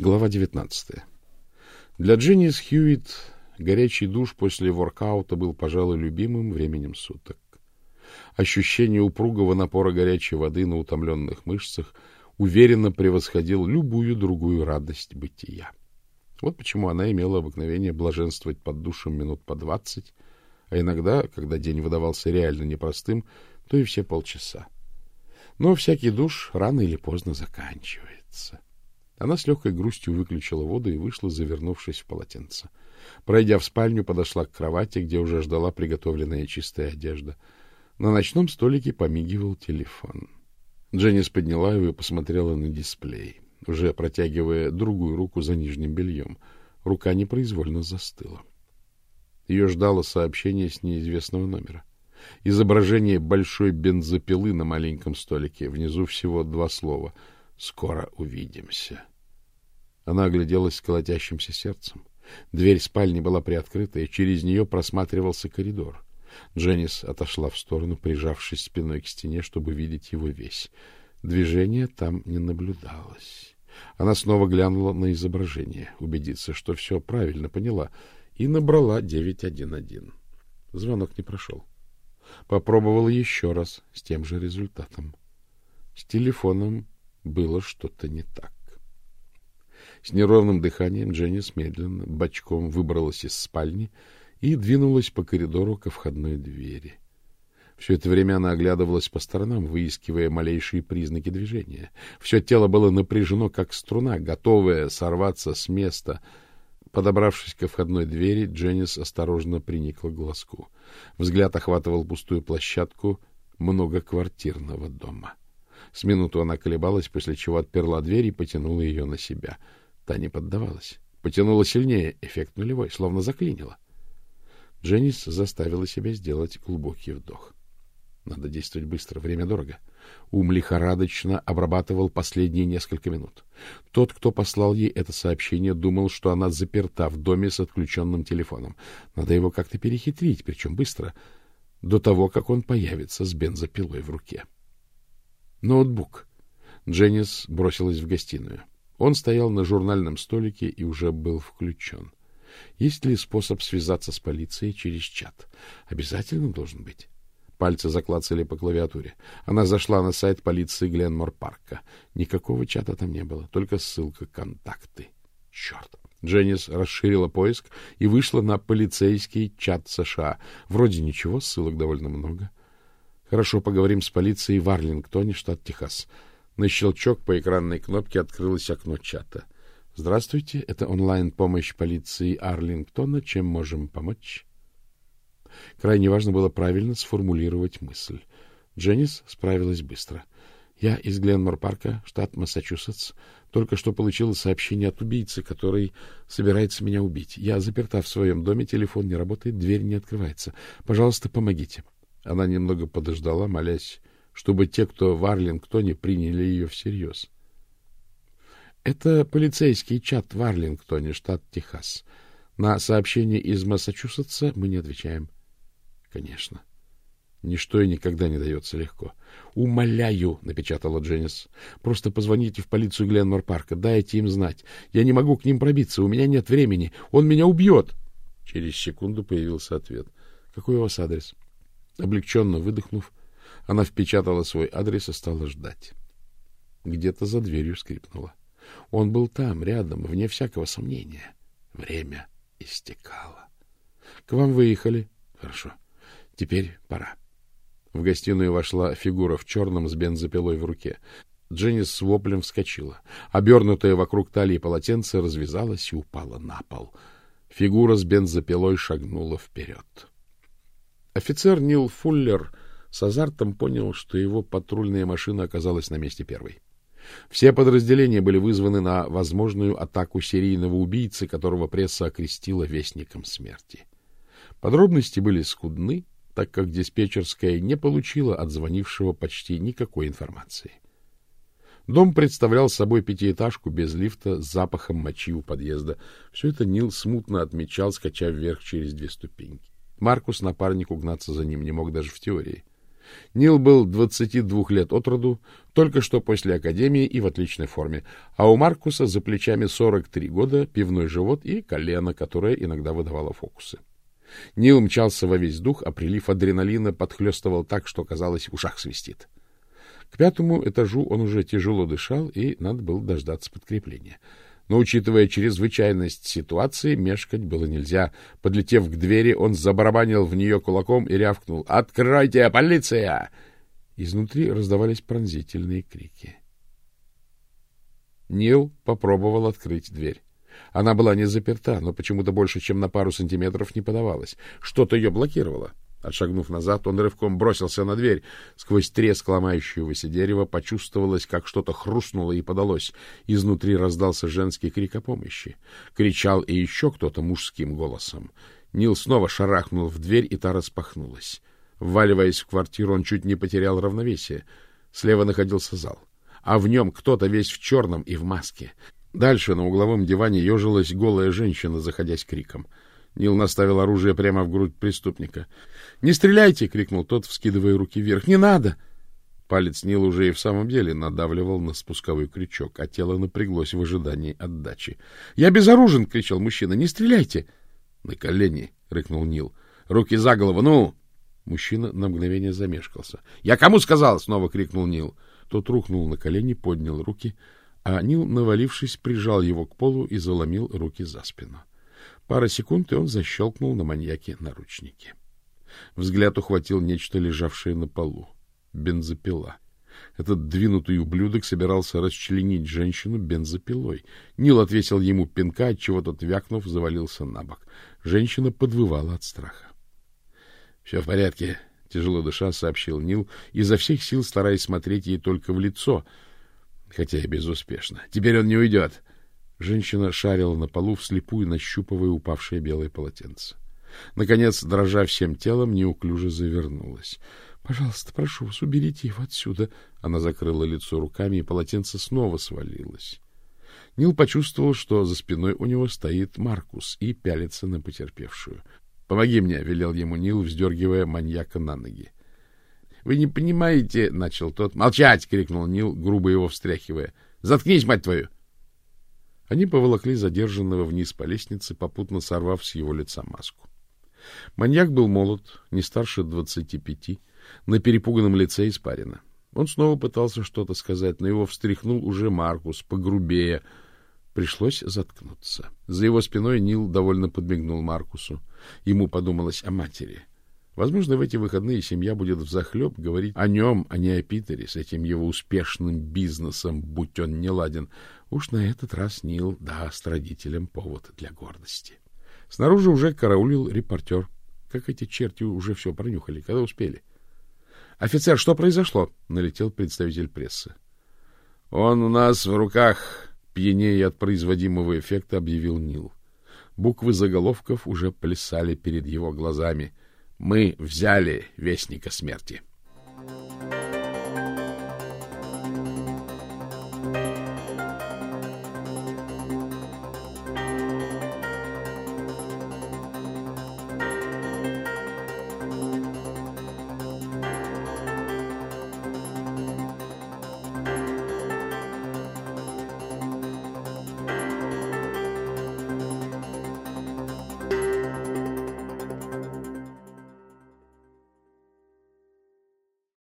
Глава 19. Для Дженнис Хьюитт горячий душ после воркаута был, пожалуй, любимым временем суток. Ощущение упругого напора горячей воды на утомленных мышцах уверенно превосходил любую другую радость бытия. Вот почему она имела обыкновение блаженствовать под душем минут по двадцать, а иногда, когда день выдавался реально непростым, то и все полчаса. Но всякий душ рано или поздно заканчивается. Она с легкой грустью выключила воду и вышла, завернувшись в полотенце. Пройдя в спальню, подошла к кровати, где уже ждала приготовленная чистая одежда. На ночном столике помигивал телефон. Дженнис подняла его и посмотрела на дисплей, уже протягивая другую руку за нижним бельем. Рука непроизвольно застыла. Ее ждало сообщение с неизвестного номера. Изображение большой бензопилы на маленьком столике. Внизу всего два слова — Скоро увидимся. Она огляделась с колотящимся сердцем. Дверь спальни была приоткрыта, и через нее просматривался коридор. Дженнис отошла в сторону, прижавшись спиной к стене, чтобы видеть его весь. Движения там не наблюдалось. Она снова глянула на изображение, убедиться, что все правильно поняла, и набрала 911. Звонок не прошел. Попробовала еще раз с тем же результатом. С телефоном было что-то не так. С неровным дыханием Дженнис медленно, бочком выбралась из спальни и двинулась по коридору ко входной двери. Все это время она оглядывалась по сторонам, выискивая малейшие признаки движения. Все тело было напряжено, как струна, готовое сорваться с места. Подобравшись ко входной двери, Дженнис осторожно приникла к глазку. Взгляд охватывал пустую площадку многоквартирного дома. С минуту она колебалась, после чего отперла дверь и потянула ее на себя. Та не поддавалась. Потянула сильнее, эффект нулевой, словно заклинила. Дженнис заставила себя сделать глубокий вдох. Надо действовать быстро, время дорого. Ум лихорадочно обрабатывал последние несколько минут. Тот, кто послал ей это сообщение, думал, что она заперта в доме с отключенным телефоном. Надо его как-то перехитрить, причем быстро, до того, как он появится с бензопилой в руке. — Ноутбук. Дженнис бросилась в гостиную. Он стоял на журнальном столике и уже был включен. Есть ли способ связаться с полицией через чат? Обязательно должен быть. Пальцы заклацали по клавиатуре. Она зашла на сайт полиции Гленмор-парка. Никакого чата там не было, только ссылка «Контакты». Черт! Дженнис расширила поиск и вышла на полицейский чат США. Вроде ничего, ссылок довольно много. Хорошо, поговорим с полицией в Арлингтоне, штат Техас. На щелчок по экранной кнопке открылось окно чата. Здравствуйте, это онлайн-помощь полиции Арлингтона. Чем можем помочь? Крайне важно было правильно сформулировать мысль. Дженнис справилась быстро. Я из Гленмор-парка, штат Массачусетс. Только что получила сообщение от убийцы, который собирается меня убить. Я заперта в своем доме, телефон не работает, дверь не открывается. Пожалуйста, помогите. — она немного подождала, молясь, чтобы те, кто в Арлингтоне, приняли ее всерьез. Это полицейский чат в Арлингтоне, штат Техас. На сообщение из Массачусетса мы не отвечаем. Конечно. Ничто и никогда не дается легко. «Умоляю», — напечатала Дженнис, — «просто позвоните в полицию Гленмор-парка, дайте им знать. Я не могу к ним пробиться, у меня нет времени. Он меня убьет». Через секунду появился ответ. «Какой у вас адрес?» Облегченно выдохнув, она впечатала свой адрес и стала ждать. Где-то за дверью скрипнуло. Он был там, рядом, вне всякого сомнения. Время истекало. — К вам выехали. — Хорошо. Теперь пора. В гостиную вошла фигура в черном с бензопилой в руке. Дженнис с воплем вскочила. Обернутая вокруг талии полотенце развязалась и упала на пол. Фигура с бензопилой шагнула вперед. Офицер Нил Фуллер с азартом понял, что его патрульная машина оказалась на месте первой. Все подразделения были вызваны на возможную атаку серийного убийцы, которого пресса окрестила вестником смерти. Подробности были скудны, так как диспетчерская не получила от звонившего почти никакой информации. Дом представлял собой пятиэтажку без лифта с запахом мочи у подъезда. Все это Нил смутно отмечал, скачав вверх через две ступеньки. Маркус, напарник, угнаться за ним не мог даже в теории. Нил был 22 лет от роду, только что после академии и в отличной форме, а у Маркуса за плечами 43 года, пивной живот и колено, которое иногда выдавало фокусы. Нил мчался во весь дух, а прилив адреналина подхлестывал так, что, казалось, в ушах свистит. К пятому этажу он уже тяжело дышал, и надо было дождаться подкрепления. Но, учитывая чрезвычайность ситуации, мешкать было нельзя. Подлетев к двери, он забарабанил в нее кулаком и рявкнул «Откройте, полиция!» Изнутри раздавались пронзительные крики. Нил попробовал открыть дверь. Она была не заперта, но почему-то больше, чем на пару сантиметров не подавалась. Что-то ее блокировало. Отшагнув назад, он рывком бросился на дверь. Сквозь треск ломающегося дерева почувствовалось, как что-то хрустнуло и подалось. Изнутри раздался женский крик о помощи. Кричал и еще кто-то мужским голосом. Нил снова шарахнул в дверь, и та распахнулась. Вваливаясь в квартиру, он чуть не потерял равновесие. Слева находился зал, а в нем кто-то весь в черном и в маске. Дальше на угловом диване ежилась голая женщина, заходясь криком. Нил наставил оружие прямо в грудь преступника. — Не стреляйте! — крикнул тот, вскидывая руки вверх. — Не надо! Палец Нил уже и в самом деле надавливал на спусковой крючок, а тело напряглось в ожидании отдачи. — Я безоружен! — кричал мужчина. — Не стреляйте! — На колени! — рыкнул Нил. — Руки за голову! Ну! Мужчина на мгновение замешкался. — Я кому сказал? — снова крикнул Нил. Тот рухнул на колени, поднял руки — а Нил, навалившись, прижал его к полу и заломил руки за спину. Пара секунд, и он защелкнул на маньяке наручники. Взгляд ухватил нечто, лежавшее на полу. Бензопила. Этот двинутый ублюдок собирался расчленить женщину бензопилой. Нил отвесил ему пинка, отчего тот, вякнув, завалился на бок. Женщина подвывала от страха. — Все в порядке, — тяжело дыша сообщил Нил, изо всех сил стараясь смотреть ей только в лицо — хотя и безуспешно. Теперь он не уйдет. Женщина шарила на полу вслепую, нащупывая упавшее белое полотенце. Наконец, дрожа всем телом, неуклюже завернулась. — Пожалуйста, прошу вас, уберите его отсюда. Она закрыла лицо руками, и полотенце снова свалилось. Нил почувствовал, что за спиной у него стоит Маркус и пялится на потерпевшую. — Помоги мне, — велел ему Нил, вздергивая маньяка на ноги. Вы не понимаете, — начал тот. — Молчать! — крикнул Нил, грубо его встряхивая. — Заткнись, мать твою! Они поволокли задержанного вниз по лестнице, попутно сорвав с его лица маску. Маньяк был молод, не старше двадцати пяти, на перепуганном лице испарина. Он снова пытался что-то сказать, но его встряхнул уже Маркус, погрубее. Пришлось заткнуться. За его спиной Нил довольно подмигнул Маркусу. Ему подумалось о матери. Возможно, в эти выходные семья будет взахлеб говорить о нем, а не о Питере, с этим его успешным бизнесом, будь он не ладен. Уж на этот раз Нил даст родителям повод для гордости. Снаружи уже караулил репортер. Как эти черти уже все пронюхали, когда успели. — Офицер, что произошло? — налетел представитель прессы. — Он у нас в руках, пьянее от производимого эффекта, объявил Нил. Буквы заголовков уже плясали перед его глазами — мы взяли Вестника Смерти.